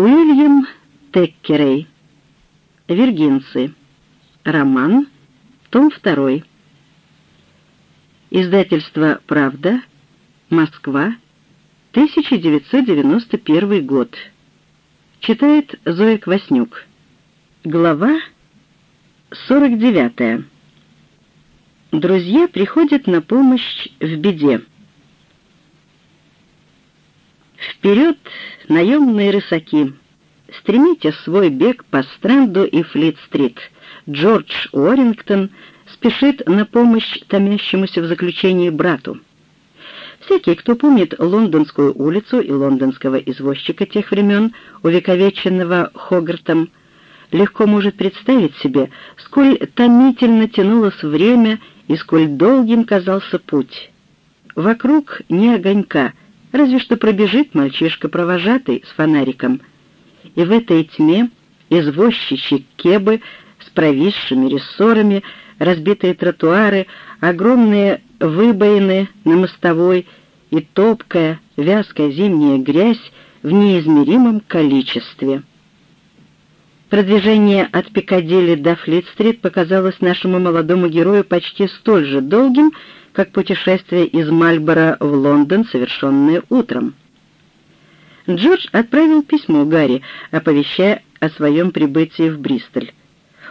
Уильям Теккерей. Виргинцы. Роман. Том 2. Издательство «Правда», Москва, 1991 год. Читает Зоя Кваснюк. Глава 49. Друзья приходят на помощь в беде. Вперед, наемные рысаки! Стремите свой бег по Стрэнду и Флит-стрит. Джордж Уоррингтон спешит на помощь томящемуся в заключении брату. Всякий, кто помнит Лондонскую улицу и лондонского извозчика тех времен, увековеченного Хогартом, легко может представить себе, сколь томительно тянулось время и сколь долгим казался путь. Вокруг ни огонька, разве что пробежит мальчишка-провожатый с фонариком. И в этой тьме извозчичьи кебы с провисшими рессорами, разбитые тротуары, огромные выбоины на мостовой и топкая, вязкая зимняя грязь в неизмеримом количестве. Продвижение от Пикадилли до Флит-стрит показалось нашему молодому герою почти столь же долгим, как путешествие из Мальборо в Лондон, совершенное утром. Джордж отправил письмо Гарри, оповещая о своем прибытии в Бристоль.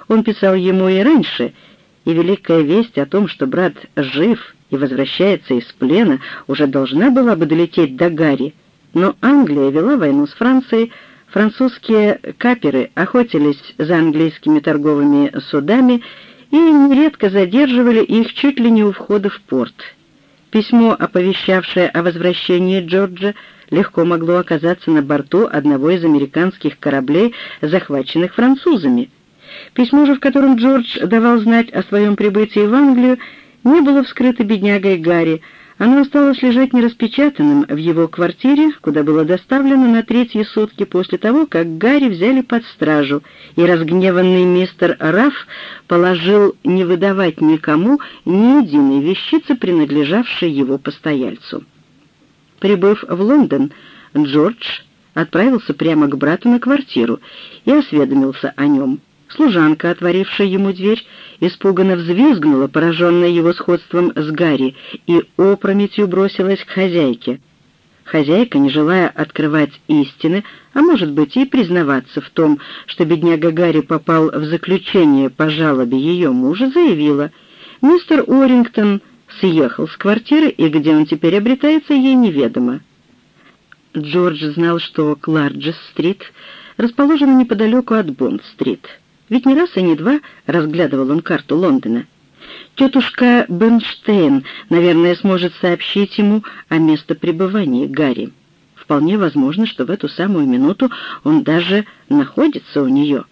Он писал ему и раньше, и великая весть о том, что брат жив и возвращается из плена, уже должна была бы долететь до Гарри, но Англия вела войну с Францией, французские каперы охотились за английскими торговыми судами и нередко задерживали их чуть ли не у входа в порт. Письмо, оповещавшее о возвращении Джорджа, легко могло оказаться на борту одного из американских кораблей, захваченных французами. Письмо же, в котором Джордж давал знать о своем прибытии в Англию, не было вскрыто беднягой Гарри, оно осталось лежать нераспечатанным в его квартире, куда было доставлено на третьи сутки после того, как Гарри взяли под стражу, и разгневанный мистер Раф положил не выдавать никому ни единой вещицы, принадлежавшей его постояльцу. Прибыв в Лондон, Джордж отправился прямо к брату на квартиру и осведомился о нем. Служанка, отворившая ему дверь, испуганно взвизгнула, пораженная его сходством с Гарри, и опрометью бросилась к хозяйке. Хозяйка, не желая открывать истины, а может быть и признаваться в том, что бедняга Гарри попал в заключение по жалобе ее мужа, заявила, «Мистер Уоррингтон съехал с квартиры, и где он теперь обретается, ей неведомо». Джордж знал, что Кларджес-стрит расположена неподалеку от Бонд-стрит. Ведь не раз и не два разглядывал он карту Лондона. Тетушка Бенштейн, наверное, сможет сообщить ему о местопребывании Гарри. Вполне возможно, что в эту самую минуту он даже находится у нее.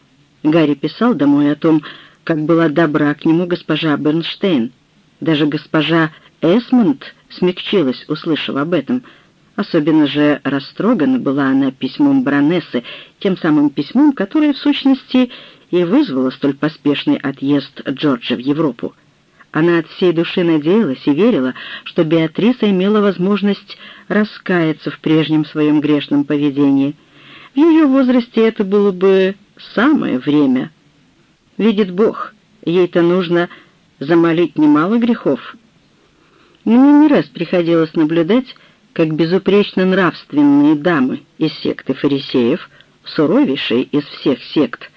Гарри писал домой о том, как была добра к нему госпожа Бернштейн. Даже госпожа Эсмонд смягчилась, услышав об этом. Особенно же растрогана была она письмом баронессы, тем самым письмом, которое, в сущности, и вызвало столь поспешный отъезд Джорджа в Европу. Она от всей души надеялась и верила, что Беатриса имела возможность раскаяться в прежнем своем грешном поведении. В ее возрасте это было бы самое время. Видит Бог, ей-то нужно замолить немало грехов. Мне не раз приходилось наблюдать, как безупречно нравственные дамы из секты фарисеев, суровейшей из всех сект,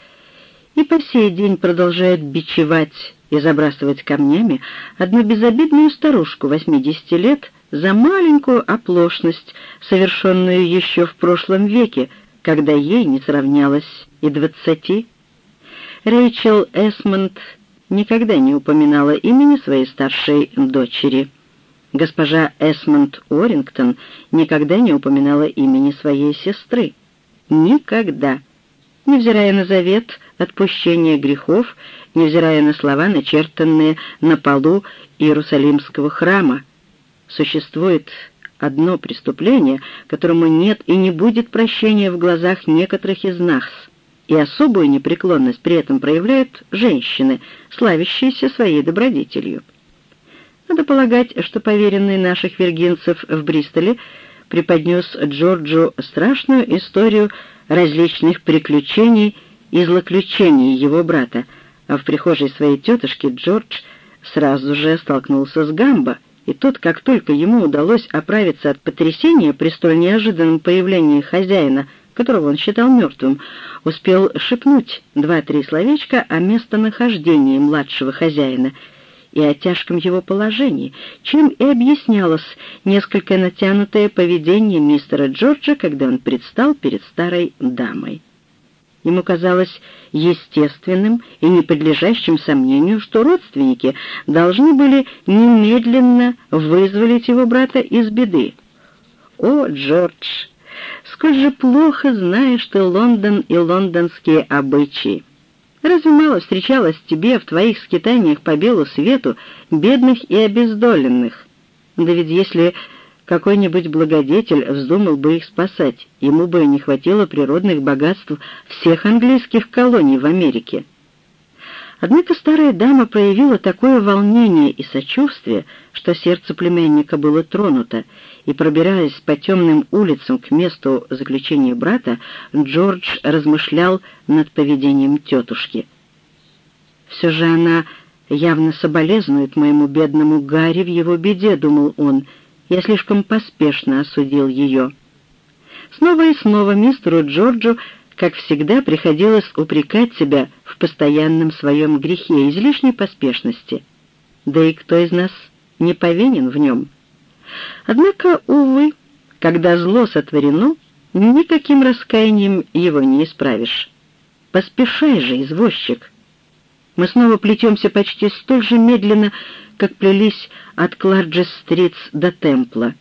и по сей день продолжает бичевать и забрасывать камнями одну безобидную старушку 80 лет за маленькую оплошность, совершенную еще в прошлом веке, когда ей не сравнялось и двадцати. Рэйчел Эсмонд никогда не упоминала имени своей старшей дочери. Госпожа Эсмонд Уоррингтон никогда не упоминала имени своей сестры. Никогда. Невзирая на завет, отпущения грехов, невзирая на слова, начертанные на полу Иерусалимского храма. Существует одно преступление, которому нет и не будет прощения в глазах некоторых из нас, и особую непреклонность при этом проявляют женщины, славящиеся своей добродетелью. Надо полагать, что поверенный наших виргинцев в Бристоле преподнес Джорджу страшную историю различных приключений и злоключений его брата, а в прихожей своей тетушки Джордж сразу же столкнулся с Гамбо, и тот, как только ему удалось оправиться от потрясения при столь неожиданном появлении хозяина, которого он считал мертвым, успел шепнуть два-три словечка о местонахождении младшего хозяина и о тяжком его положении, чем и объяснялось несколько натянутое поведение мистера Джорджа, когда он предстал перед старой дамой. Ему казалось естественным и неподлежащим сомнению, что родственники должны были немедленно вызволить его брата из беды. «О, Джордж, сколь же плохо знаешь ты Лондон и лондонские обычаи! Разве мало встречалось тебе в твоих скитаниях по белу свету бедных и обездоленных? Да ведь если какой-нибудь благодетель вздумал бы их спасать, ему бы не хватило природных богатств всех английских колоний в Америке. Однако старая дама проявила такое волнение и сочувствие, что сердце племянника было тронуто, и, пробираясь по темным улицам к месту заключения брата, Джордж размышлял над поведением тетушки. «Все же она явно соболезнует моему бедному Гарри в его беде», — думал он, — я слишком поспешно осудил ее. Снова и снова мистеру Джорджу, как всегда, приходилось упрекать себя в постоянном своем грехе излишней поспешности. Да и кто из нас не повинен в нем? Однако, увы, когда зло сотворено, никаким раскаянием его не исправишь. Поспешай же, извозчик. Мы снова плетемся почти столь же медленно, как плелись от Кларджес-стритс до Темпла.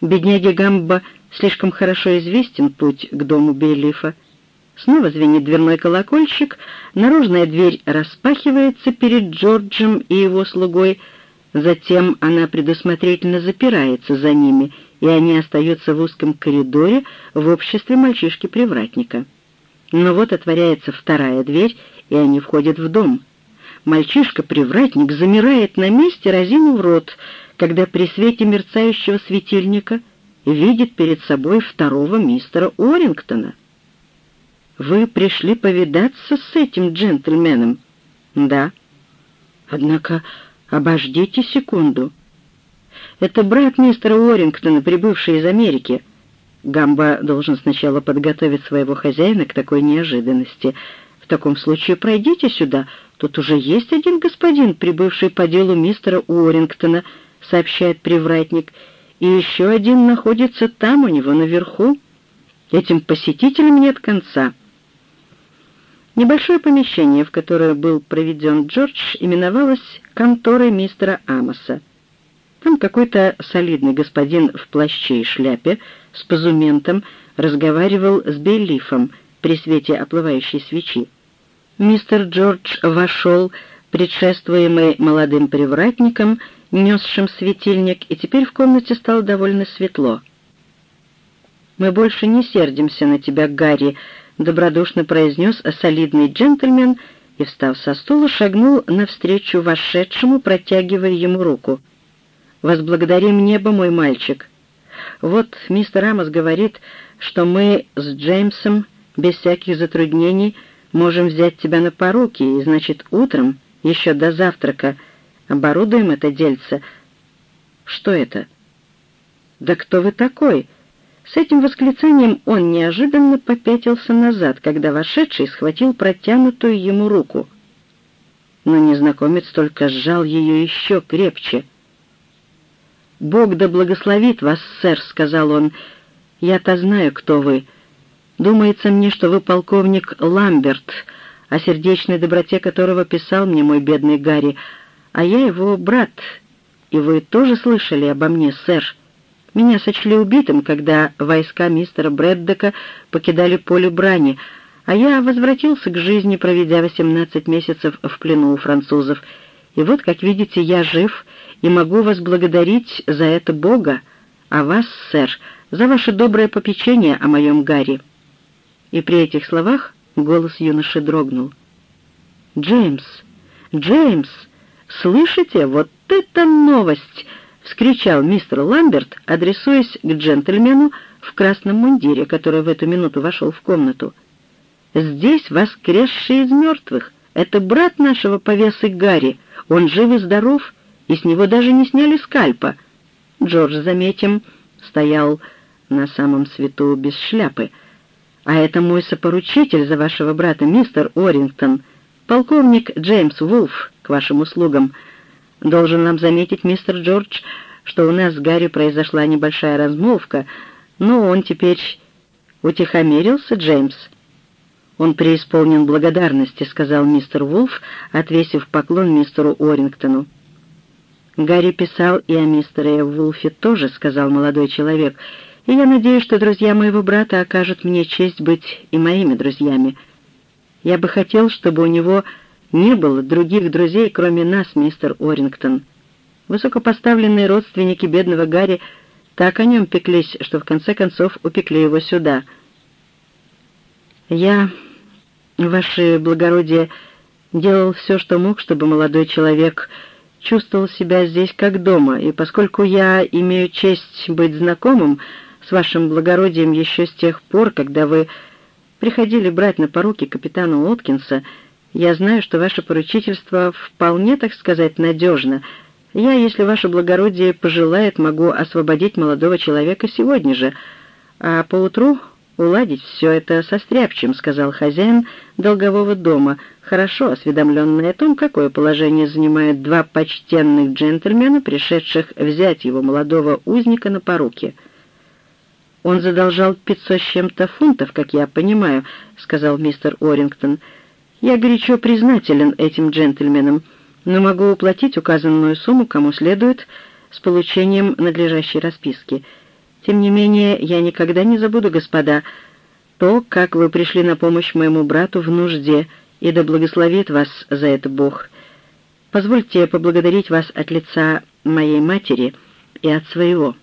Бедняге Гамба слишком хорошо известен путь к дому Бейлифа. Снова звенит дверной колокольчик, наружная дверь распахивается перед Джорджем и его слугой, затем она предусмотрительно запирается за ними, и они остаются в узком коридоре в обществе мальчишки-привратника. Но вот отворяется вторая дверь, и они входят в дом — Мальчишка-привратник замирает на месте, разинув рот, когда при свете мерцающего светильника видит перед собой второго мистера Уоррингтона. «Вы пришли повидаться с этим джентльменом?» «Да». «Однако обождите секунду. Это брат мистера Уоррингтона, прибывший из Америки». Гамба должен сначала подготовить своего хозяина к такой неожиданности. «В таком случае пройдите сюда», «Тут уже есть один господин, прибывший по делу мистера Уоррингтона», — сообщает привратник, «и еще один находится там у него наверху. Этим посетителям нет конца». Небольшое помещение, в которое был проведен Джордж, именовалось конторой мистера Амоса. Там какой-то солидный господин в плаще и шляпе с позументом разговаривал с Бейлифом при свете оплывающей свечи. Мистер Джордж вошел, предшествуемый молодым привратником, несшим светильник, и теперь в комнате стало довольно светло. «Мы больше не сердимся на тебя, Гарри», — добродушно произнес солидный джентльмен и, встав со стула, шагнул навстречу вошедшему, протягивая ему руку. «Возблагодарим небо, мой мальчик. Вот мистер Амос говорит, что мы с Джеймсом без всяких затруднений — Можем взять тебя на поруки, и, значит, утром, еще до завтрака, оборудуем это дельце. Что это? Да кто вы такой? С этим восклицанием он неожиданно попятился назад, когда вошедший схватил протянутую ему руку. Но незнакомец только сжал ее еще крепче. «Бог да благословит вас, сэр», — сказал он. «Я-то знаю, кто вы. Думается мне, что вы полковник Ламберт, о сердечной доброте которого писал мне мой бедный Гарри, а я его брат, и вы тоже слышали обо мне, сэр. Меня сочли убитым, когда войска мистера Брэддека покидали поле брани, а я возвратился к жизни, проведя 18 месяцев в плену у французов. И вот, как видите, я жив и могу вас благодарить за это Бога, а вас, сэр, за ваше доброе попечение о моем Гарри и при этих словах голос юноши дрогнул. «Джеймс! Джеймс! Слышите, вот это новость!» — вскричал мистер Ламберт, адресуясь к джентльмену в красном мундире, который в эту минуту вошел в комнату. «Здесь воскресший из мертвых. Это брат нашего повесы Гарри. Он жив и здоров, и с него даже не сняли скальпа». Джордж, заметим, стоял на самом свету без шляпы. «А это мой сопоручитель за вашего брата, мистер Орингтон, полковник Джеймс Вулф, к вашим услугам. Должен нам заметить, мистер Джордж, что у нас с Гарри произошла небольшая размолвка, но он теперь утихомирился, Джеймс». «Он преисполнен благодарности», — сказал мистер Вулф, отвесив поклон мистеру Орингтону. «Гарри писал и о мистере Вулфе тоже», — сказал молодой человек, «и я надеюсь, что друзья моего брата окажут мне честь быть и моими друзьями. Я бы хотел, чтобы у него не было других друзей, кроме нас, мистер Орингтон. Высокопоставленные родственники бедного Гарри так о нем пеклись, что в конце концов упекли его сюда. Я Ваше благородие делал все, что мог, чтобы молодой человек чувствовал себя здесь как дома, и поскольку я имею честь быть знакомым с вашим благородием еще с тех пор, когда вы приходили брать на поруки капитана Уоткинса, я знаю, что ваше поручительство вполне, так сказать, надежно. Я, если ваше благородие пожелает, могу освободить молодого человека сегодня же, а поутру уладить все это со стряпчем», — сказал хозяин долгового дома, хорошо осведомленный о том, какое положение занимают два почтенных джентльмена, пришедших взять его молодого узника на поруки. «Он задолжал пятьсот с чем-то фунтов, как я понимаю», — сказал мистер Орингтон. «Я горячо признателен этим джентльменам, но могу уплатить указанную сумму, кому следует, с получением надлежащей расписки». Тем не менее, я никогда не забуду, господа, то, как вы пришли на помощь моему брату в нужде, и да благословит вас за это Бог. Позвольте поблагодарить вас от лица моей матери и от своего».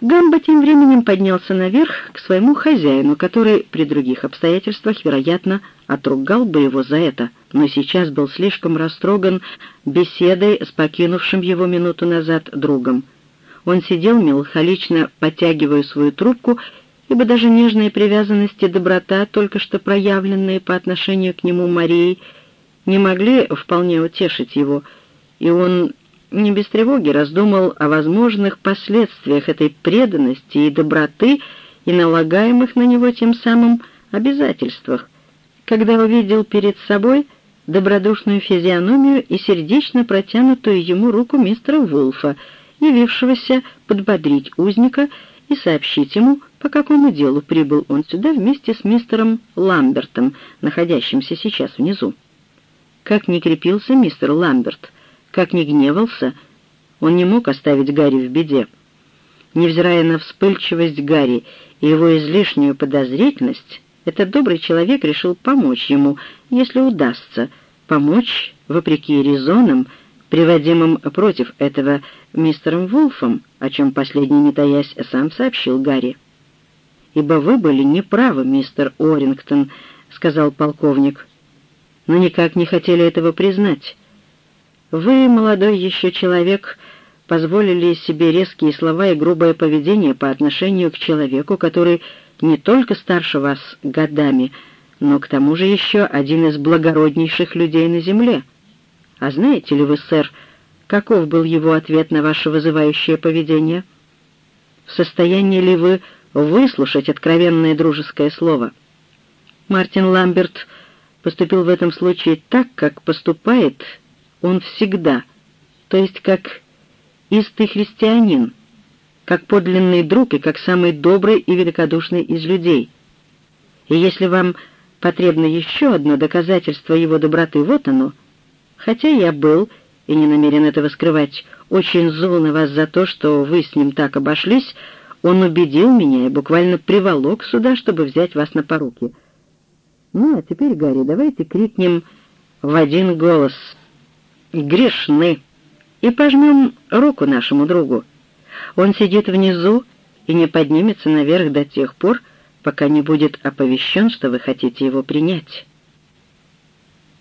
Гамба тем временем поднялся наверх к своему хозяину, который при других обстоятельствах, вероятно, отругал бы его за это, но сейчас был слишком растроган беседой с покинувшим его минуту назад другом. Он сидел меланхолично, подтягивая свою трубку, ибо даже нежные привязанности и доброта, только что проявленные по отношению к нему Марией, не могли вполне утешить его, и он не без тревоги раздумал о возможных последствиях этой преданности и доброты и налагаемых на него тем самым обязательствах, когда увидел перед собой добродушную физиономию и сердечно протянутую ему руку мистера Вулфа — явившегося подбодрить узника и сообщить ему, по какому делу прибыл он сюда вместе с мистером Ламбертом, находящимся сейчас внизу. Как ни крепился мистер Ламберт, как ни гневался, он не мог оставить Гарри в беде. Невзирая на вспыльчивость Гарри и его излишнюю подозрительность, этот добрый человек решил помочь ему, если удастся, помочь, вопреки резонам, приводимым против этого мистером Вулфом, о чем последний, не таясь, сам сообщил Гарри. «Ибо вы были неправы, мистер Орингтон», — сказал полковник, — «но никак не хотели этого признать. Вы, молодой еще человек, позволили себе резкие слова и грубое поведение по отношению к человеку, который не только старше вас годами, но к тому же еще один из благороднейших людей на земле». А знаете ли вы, сэр, каков был его ответ на ваше вызывающее поведение? В состоянии ли вы выслушать откровенное дружеское слово? Мартин Ламберт поступил в этом случае так, как поступает он всегда, то есть как истый христианин, как подлинный друг и как самый добрый и великодушный из людей. И если вам потребно еще одно доказательство его доброты, вот оно — Хотя я был, и не намерен этого скрывать, очень зол на вас за то, что вы с ним так обошлись, он убедил меня и буквально приволок сюда, чтобы взять вас на поруки. Ну, а теперь, Гарри, давайте крикнем в один голос «Грешны!» и пожмем руку нашему другу. Он сидит внизу и не поднимется наверх до тех пор, пока не будет оповещен, что вы хотите его принять».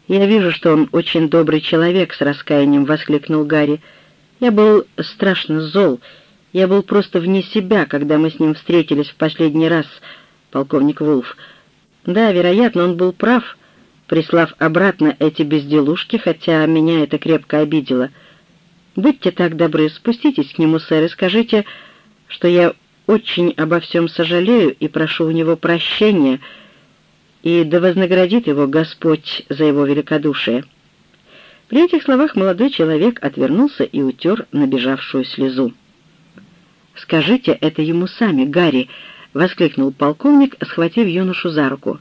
«Я вижу, что он очень добрый человек», — с раскаянием воскликнул Гарри. «Я был страшно зол Я был просто вне себя, когда мы с ним встретились в последний раз, полковник Вулф. Да, вероятно, он был прав, прислав обратно эти безделушки, хотя меня это крепко обидело. Будьте так добры, спуститесь к нему, сэр, и скажите, что я очень обо всем сожалею и прошу у него прощения, и да вознаградит его Господь за его великодушие». При этих словах молодой человек отвернулся и утер набежавшую слезу. «Скажите это ему сами, Гарри!» — воскликнул полковник, схватив юношу за руку.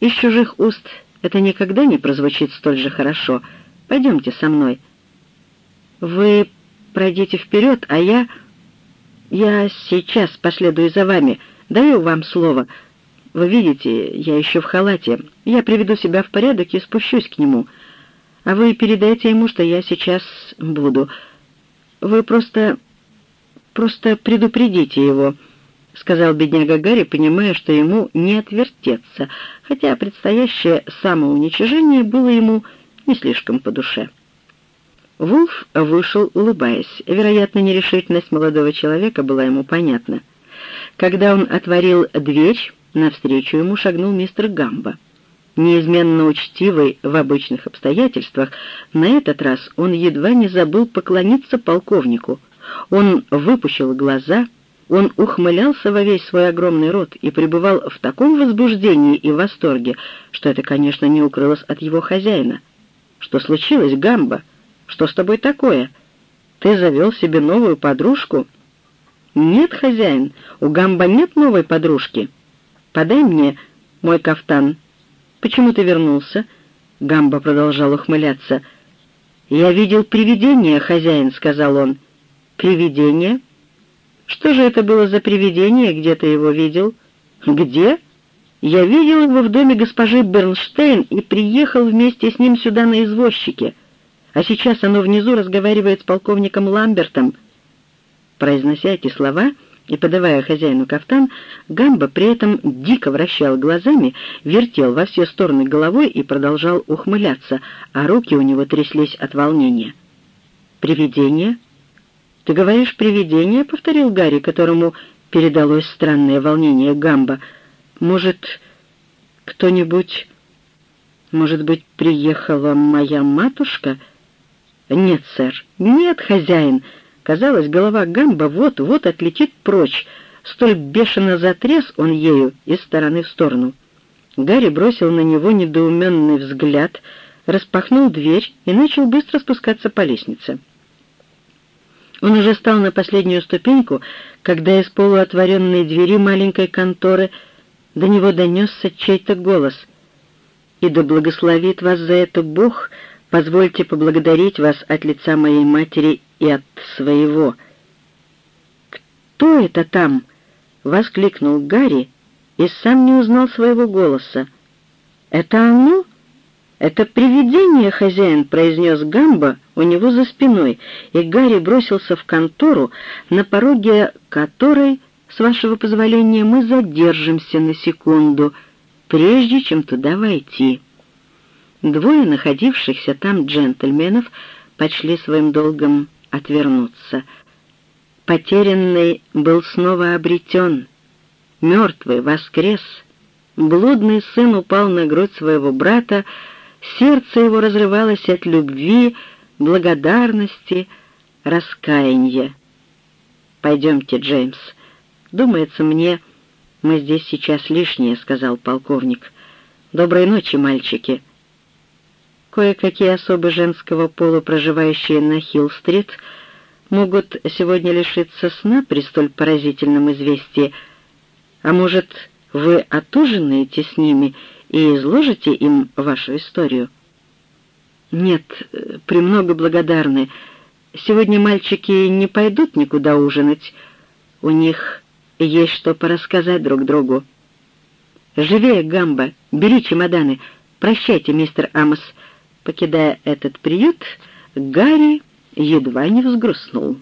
«Из чужих уст это никогда не прозвучит столь же хорошо. Пойдемте со мной». «Вы пройдите вперед, а я...» «Я сейчас последую за вами. Даю вам слово. Вы видите, я еще в халате. Я приведу себя в порядок и спущусь к нему. А вы передайте ему, что я сейчас буду. Вы просто Просто предупредите его», — сказал бедняга Гарри, понимая, что ему не отвертеться, хотя предстоящее самоуничижение было ему не слишком по душе. Вулф вышел, улыбаясь. Вероятно, нерешительность молодого человека была ему понятна. Когда он отворил дверь, навстречу ему шагнул мистер Гамба. Неизменно учтивый в обычных обстоятельствах, на этот раз он едва не забыл поклониться полковнику, он выпущил глаза, он ухмылялся во весь свой огромный рот и пребывал в таком возбуждении и восторге, что это, конечно, не укрылось от его хозяина. «Что случилось, Гамба? Что с тобой такое? Ты завел себе новую подружку?» «Нет, хозяин, у Гамба нет новой подружки. Подай мне мой кафтан. Почему ты вернулся?» Гамба продолжал ухмыляться. «Я видел привидение, хозяин», — сказал он. «Привидение? Что же это было за привидение? Где ты его видел?» «Где?» «Я видел его в доме госпожи Бернштейн и приехал вместе с ним сюда на извозчике. А сейчас оно внизу разговаривает с полковником Ламбертом». Произнося эти слова и подавая хозяину кафтан, Гамба при этом дико вращал глазами, вертел во все стороны головой и продолжал ухмыляться, а руки у него тряслись от волнения. «Привидение?» «Ты говоришь, привидение?» — повторил Гарри, которому передалось странное волнение Гамба. «Может, кто-нибудь... Может быть, приехала моя матушка?» «Нет, сэр, нет, хозяин!» Казалось, голова Гамба вот-вот отлетит прочь. Столь бешено затряс он ею из стороны в сторону. Гарри бросил на него недоуменный взгляд, распахнул дверь и начал быстро спускаться по лестнице. Он уже стал на последнюю ступеньку, когда из полуотворенной двери маленькой конторы до него донесся чей-то голос. «И да благословит вас за это Бог, позвольте поблагодарить вас от лица моей матери и от своего». «Кто это там?» — воскликнул Гарри и сам не узнал своего голоса. «Это оно?» «Это привидение, хозяин», — произнес Гамба у него за спиной, и Гарри бросился в контору, на пороге которой, с вашего позволения, мы задержимся на секунду, прежде чем туда войти. Двое находившихся там джентльменов почли своим долгом отвернуться. Потерянный был снова обретен, мертвый воскрес, блудный сын упал на грудь своего брата, Сердце его разрывалось от любви, благодарности, раскаяния. «Пойдемте, Джеймс. Думается мне, мы здесь сейчас лишние», — сказал полковник. «Доброй ночи, мальчики». Кое-какие особы женского пола, проживающие на Хилл-стрит, могут сегодня лишиться сна при столь поразительном известии. А может, вы отужинаете с ними и изложите им вашу историю?» «Нет, премного благодарны. Сегодня мальчики не пойдут никуда ужинать. У них есть что порассказать друг другу». «Живее, Гамба, бери чемоданы. Прощайте, мистер Амос». Покидая этот приют, Гарри едва не взгрустнул.